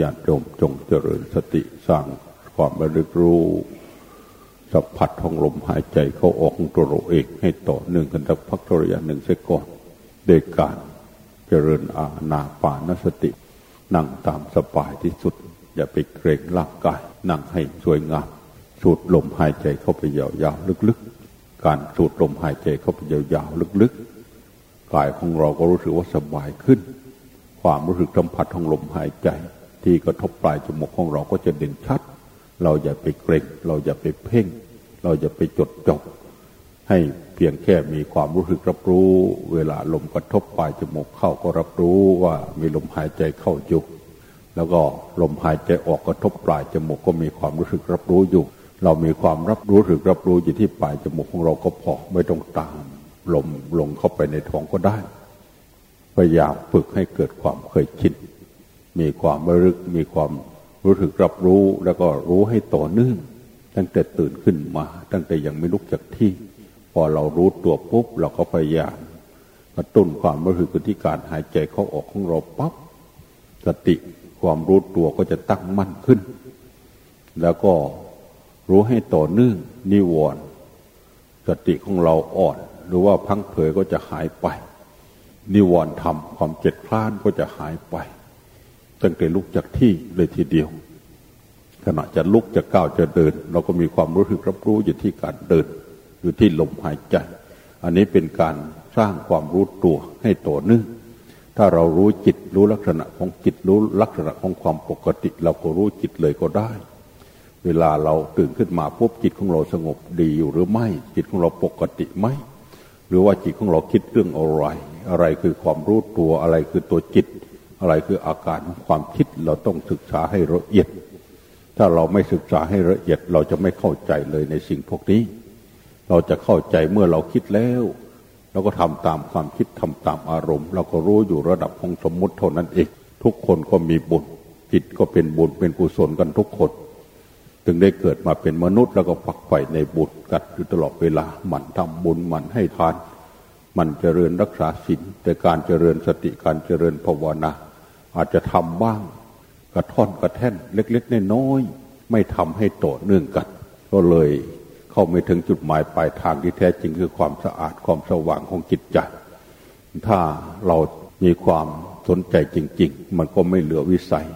ญาติโยมจงเจริญสติสร้างความระลึกรู้สัมผัสของลมหายใจเข้าออกของตัวเราเองให้ต่อเนื่องกันสักพักระยะหนึ่งเสียก่อนโดยการเจริญอาณาปานสติ นั่งตามสบายที่สุด อย่าไปเกรงร่างกาย นั่งให้สวยงามสูดลมหายใจเข้าไปยาวๆลึกๆ การสูดลมหายใจเข้าไปยาวๆลึกๆกายของเราก็รู้สึกว่าสบายขึ้น ความรู้สึกสัมผัสของลมหายใจ ที่กระทบปลายจมูกของเราก็จะเด่นชัด เราอย่าไปเกรงเราอย่าไปเพ่ง เราอย่าไปจดจ่อให้เพียงแค่มีความรู้สึกรับรู้ เวลาลมกระทบปลายจมูกเข้าก็รับรู้ว่ามีลมหายใจเข้าอยู่แล้วก็ลมหายใจออกกระทบปลายจมูกก็มีความรู้สึกรับรู้อยู่ เรามีความรับรู้หรือรับรู้อยู่ที่ปลายจมูกของเราก็พอไม่ต้องตาม ลมลงเข้าไปในท้องก็ได้ พยายามฝึกให้เกิดความเคยชินมีความระลึกมีความรู้สึกรับรู้แล้วก็รู้ให้ต่อเนื่องตั้งแต่ตื่นขึ้นมา ตั้งแต่ยังไม่ลุกจากที่ พอเรารู้ตัวปุ๊บเราก็พยายามกระตุ้นความรู้สึกที่การหายใจเข้าออกของเราปั๊บสติความรู้ตัวก็จะตั้งมั่นขึ้น แล้วก็รู้ให้ต่อเนื่องนิวรณ์สติของเราอ่อน หรือว่าพังเผยก็จะหายไป นิวรณ์ทำความเจ็ดพลานก็จะหายไป ตั้งแต่ลุกจากที่เลยทีเดียว ขณะจะลุกจะก้าวจะเดิน เราก็มีความรู้สึกรับรู้อยู่ที่การเดิน อยู่ที่ลมหายใจ อันนี้เป็นการสร้างความรู้ตัวให้ต่อเนื่องถ้าเรารู้จิตรู้ลักษณะของจิตรู้ลักษณะของความปกติ เราก็รู้จิตเลยก็ได้ เวลาเราตื่นขึ้นมาปุ๊บจิตของเราสงบดีอยู่หรือไม่ จิตของเราปกติไหม หรือว่าจิตของเราคิดเรื่องอะไร อะไรคือความรู้ตัวอะไรคือตัวจิต อะไรคืออาการความคิดเราต้องศึกษาให้ละเอียด ถ้าเราไม่ศึกษาให้ละเอียดเราจะไม่เข้าใจเลยในสิ่งพวกนี้ เราจะเข้าใจเมื่อเราคิดแล้วเราก็ทำตามความคิดทำตามอารมณ์ เราก็รู้อยู่ระดับของสมมุติเท่านั้นเอง ทุกคนก็มีบุญจิตก็เป็นบุญเป็นกุศลกันทุกคนถึงได้เกิดมาเป็นมนุษย์แล้วก็ฝักใฝ่ในบุญกัดอยู่ตลอดเวลาหมั่นทำบุญหมั่นให้ทาน มันเจริญรักษาศีลแต่การเจริญสติการเจริญภาวนาอาจจะทำบ้าง กระท่อนกระแท่นเล็กๆน้อยๆไม่ทำให้โตเนื่องกัน ก็เลยเข้าไม่ถึงจุดหมายปลายทางที่แท้จริงคือความสะอาดความสว่างของจิตใจ ถ้าเรามีความสนใจจริง ๆ มันก็ไม่เหลือวิสัย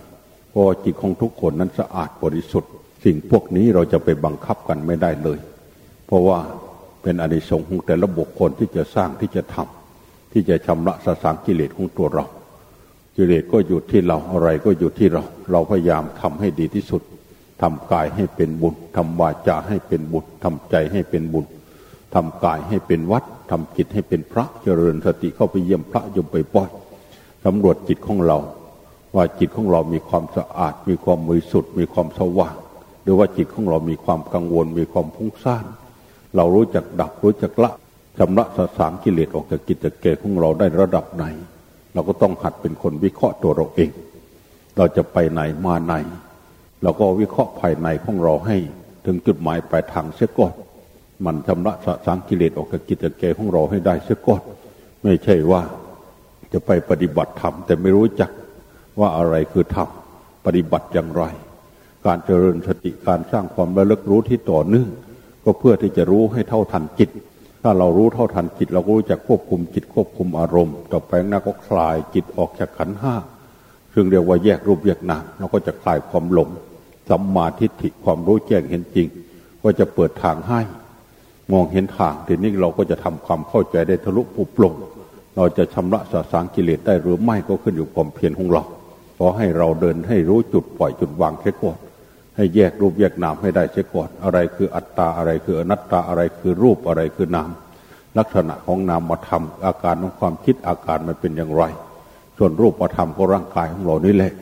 เพราะจิตของทุกคนนั้นสะอาดบริสุทธิ์ สิ่งพวกนี้เราจะไปบังคับกันไม่ได้เลย เพราะว่า เป็นอนิสงส์ของแต่ละบุคคลที่จะสร้างที่จะทำที่จะชำระสสางกิเลสของตัวเรา กิเลสก็อยู่ที่เราอะไรก็อยู่ที่เรา เราพยายามทำให้ดีที่สุดทำกายให้เป็นบุญทำวาจาให้เป็นบุญทำใจให้เป็นบุญทำกายให้เป็นวัดทำจิตให้เป็นพระเจริญสติเข้าไปเยี่ยมพระยมไปป้อยสำรวจจิตของเรา ว่าจิตของเรามีความสะอาด มีความบริสุทธิ์มีความสว่าง หรือว่าจิตของเรามีความกังวล มีความพุ่งซ่าน เรารู้จักดับรู้จักละชำระสสางกิเลสออกจากกิจจากเกของเราได้ระดับไหน เราก็ต้องหัดเป็นคนวิเคราะห์ตัวเราเอง เราจะไปไหนมาไหนเราก็วิเคราะห์ภายในของเราให้ ถึงจุดหมายปลายทางเสียก่อนมันชำระสสางกิเลสออกจากกิจจากเกของเราให้ได้เสียก่อนไม่ใช่ว่าจะไปปฏิบัติธรรมแต่ไม่รู้จักว่าอะไรคือธรรมปฏิบัติอย่างไร การเจริญสติการสร้างความระลึกรู้ที่ต่อเนื่อง ก็เพื่อที่จะรู้ให้เท่าทันจิต ถ้าเรารู้เท่าทันจิต เราก็รู้จักควบคุมจิตควบคุมอารมณ์ ต่อไปน้าก็คลายจิตออกจากขันห้าซึ่งเรียกว่าแยกรูปแยกนามเราก็จะคลายความหลงสัมมาทิฏฐิความรู้แจ้งเห็นจริง ก็จะเปิดทางให้ มองเห็นทางทีนี้เราก็จะทำความเข้าใจได้ทะลุปุบลงเราจะชำระสาสางกิเลสได้หรือไม่ก็ขึ้นอยู่ความเพียรของเราขอให้เราเดินให้รู้จุดปล่อยจุดวางแค่ก่อน ให้แยกรูปแยกนามให้ได้เสียก่อนอะไรคืออัตตาอะไรคืออนัตตาอะไรคือรูปอะไรคือนาม ลักษณะของนามมาทำอาการของความคิดอาการมันเป็นอย่างไร ส่วนรูปมาทำก็ร่างกายของเรานี่แหละ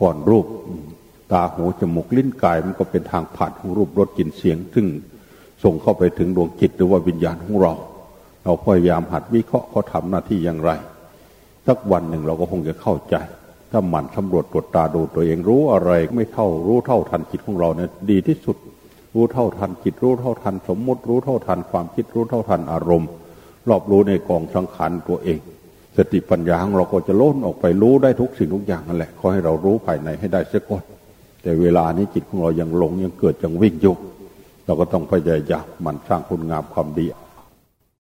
ก่อนรูปตาหูจมูกลิ้นกายมันก็เป็นทางผ่านของรูปรสกลิ่นเสียง ซึ่งส่งเข้าไปถึงดวงจิตหรือว่าวิญญาณของเรา เราพยายามหัดวิเคราะห์เขาทำหน้าที่อย่างไร สักวันหนึ่งเราก็คงจะเข้าใจ ถ้าหมั่นสำรวจตรวจตาดูตัวเองรู้อะไรไม่เท่ารู้เท่าทันจิตของเราเนี่ยดีที่สุด รู้เท่าทันจิต รู้เท่าทันสมมุติ รู้เท่าทันความคิดรู้เท่าทันอารมณ์ รอบรู้ในกองสังขารตัวเอง สติปัญญาของเราก็จะล้นออกไปรู้ได้ทุกสิ่งทุกอย่างนั่นแหละขอให้เรารู้ภายในให้ได้เสียก่อนแต่เวลานี้จิตของเรายังหลงยังเกิดยังวิ่งอยู่เราก็ต้องพยายามมันสร้างคุณงามความดี